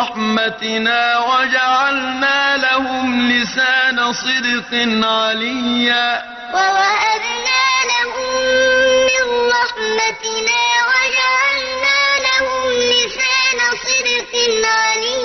برحمتنا وجعلنا لهم لسان صدق عليا. ووهبنا لهم من رحمتنا وجعلنا لهم لسان صدق عليا.